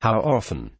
How often?